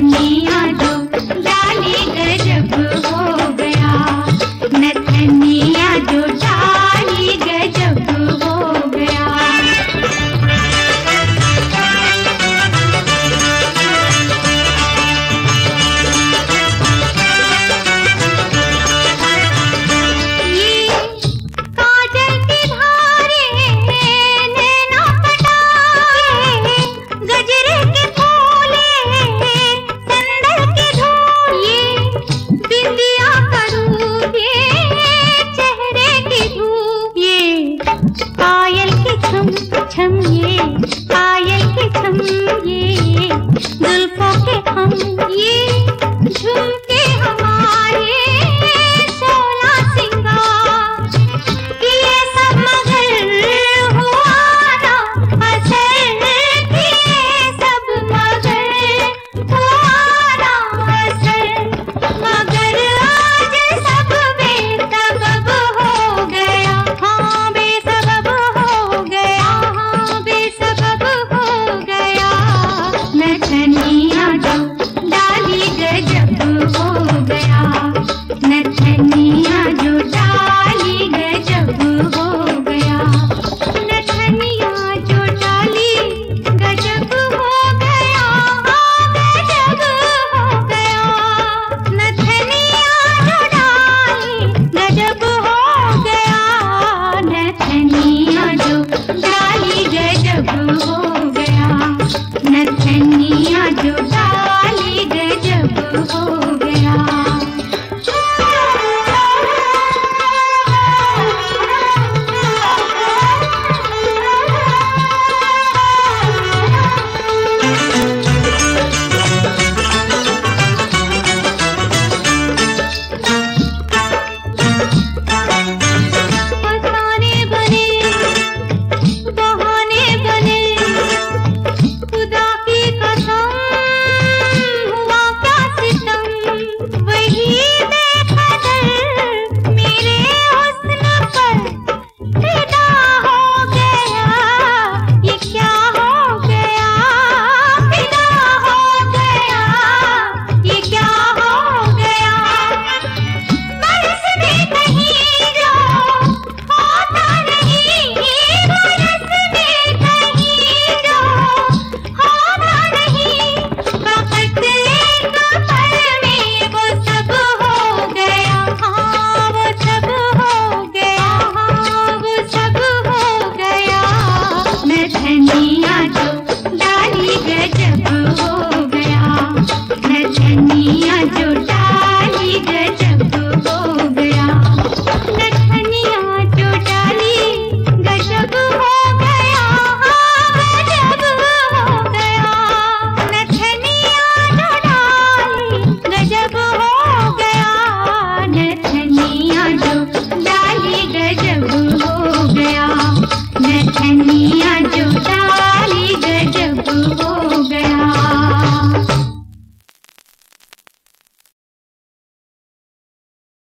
कन्या 如同。